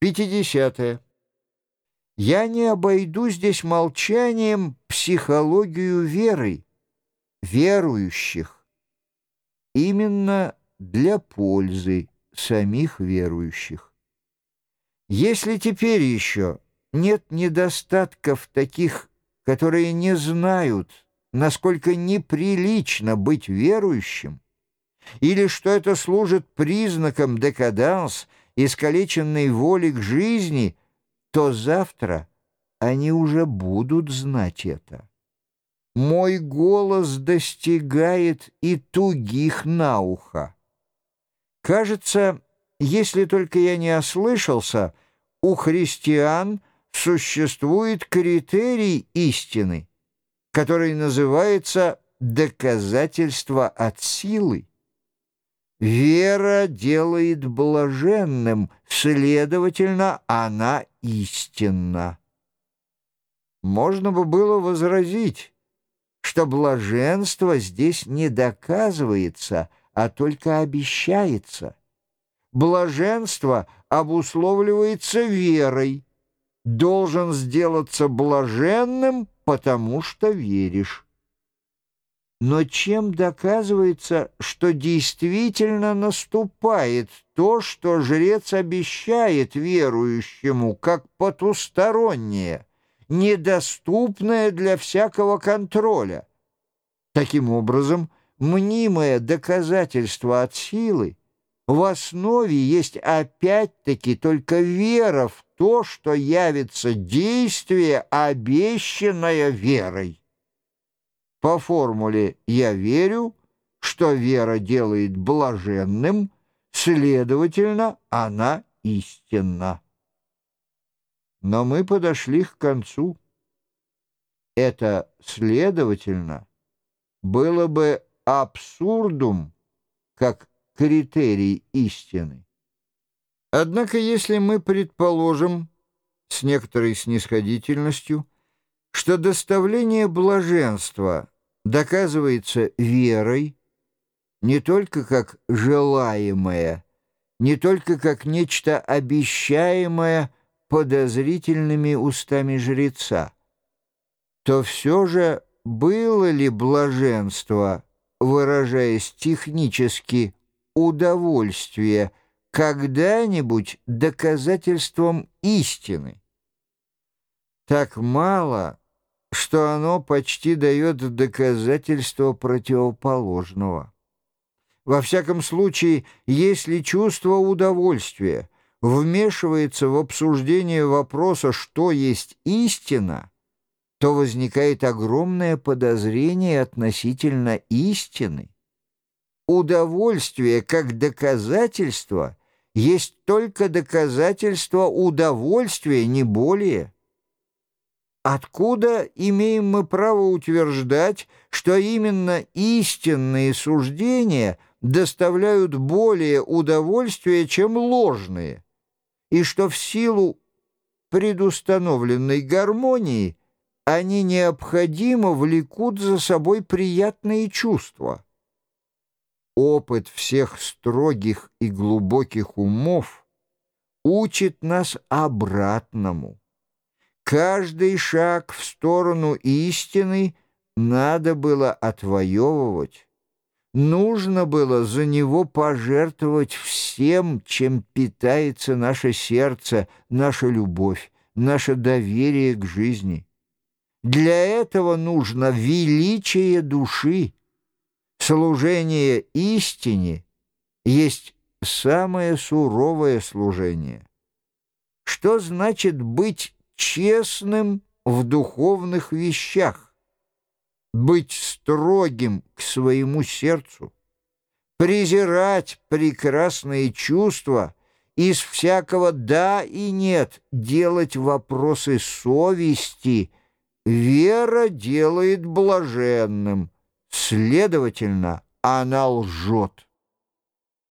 50. Я не обойду здесь молчанием психологию веры, верующих, именно для пользы самих верующих. Если теперь еще нет недостатков таких, которые не знают, насколько неприлично быть верующим, или что это служит признаком декаданс – искалеченной воли к жизни, то завтра они уже будут знать это. Мой голос достигает и тугих на ухо. Кажется, если только я не ослышался, у христиан существует критерий истины, который называется доказательство от силы. Вера делает блаженным, следовательно, она истинна. Можно бы было возразить, что блаженство здесь не доказывается, а только обещается. Блаженство обусловливается верой. Должен сделаться блаженным, потому что веришь. Но чем доказывается, что действительно наступает то, что жрец обещает верующему, как потустороннее, недоступное для всякого контроля? Таким образом, мнимое доказательство от силы в основе есть опять-таки только вера в то, что явится действие, обещанное верой. По формуле «я верю», что вера делает блаженным, следовательно, она истинна. Но мы подошли к концу. Это, следовательно, было бы абсурдум, как критерий истины. Однако, если мы предположим с некоторой снисходительностью, что доставление блаженства доказывается верой, не только как желаемое, не только как нечто обещаемое подозрительными устами жреца, то все же было ли блаженство, выражаясь технически, удовольствие, когда-нибудь доказательством истины? Так мало — что оно почти дает доказательство противоположного. Во всяком случае, если чувство удовольствия вмешивается в обсуждение вопроса, что есть истина, то возникает огромное подозрение относительно истины. Удовольствие как доказательство есть только доказательство удовольствия, не более – Откуда имеем мы право утверждать, что именно истинные суждения доставляют более удовольствия, чем ложные, и что в силу предустановленной гармонии они необходимо влекут за собой приятные чувства? Опыт всех строгих и глубоких умов учит нас обратному. Каждый шаг в сторону истины надо было отвоевывать. Нужно было за него пожертвовать всем, чем питается наше сердце, наша любовь, наше доверие к жизни. Для этого нужно величие души. Служение истине есть самое суровое служение. Что значит быть честным в духовных вещах, быть строгим к своему сердцу, презирать прекрасные чувства, из всякого «да» и «нет» делать вопросы совести, вера делает блаженным, следовательно, она лжет.